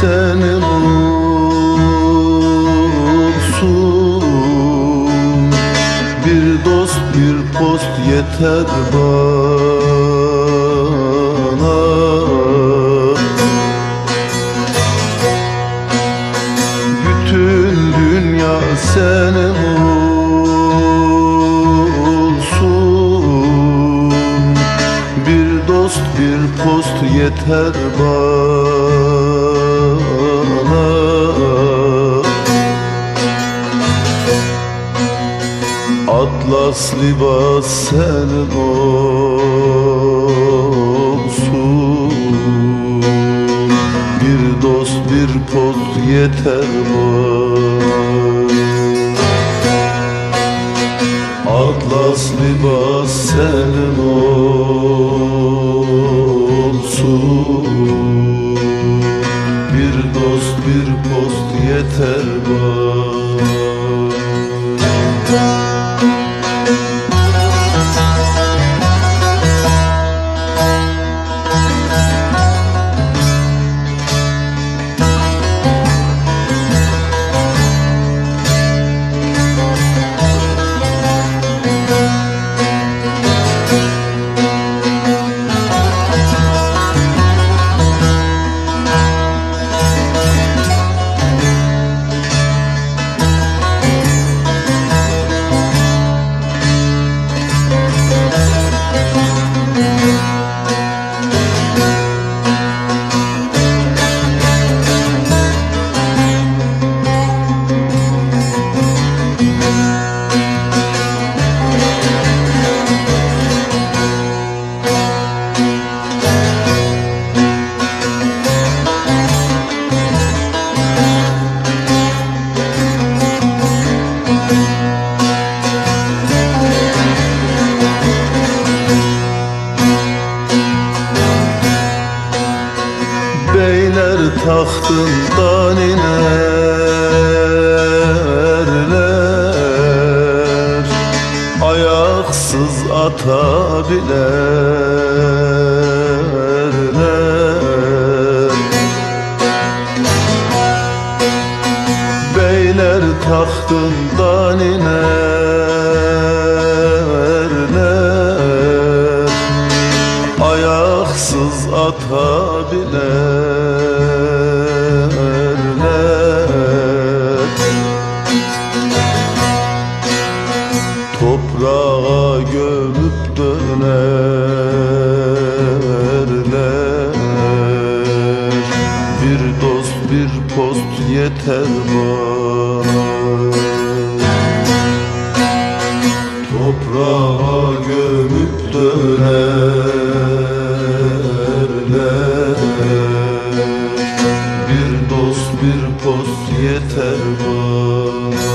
senin olsun. Bir dost bir post yeter bana. Bütün dünya senin olsun. Bir dost bir post yeter bana. Atlas libas senin olsun Bir dost bir poz yeter bana. Atlas libas senin olsun Bir dost bir post yeter bana Beyler tahtından inerler Ayaksız ata binerler Beyler tahtından inerler Ayaksız ata binerler Toprağa gömüp dönerler Bir dost bir post yeter bana. Toprağa gömüp dönerler Bir dost bir post yeter bana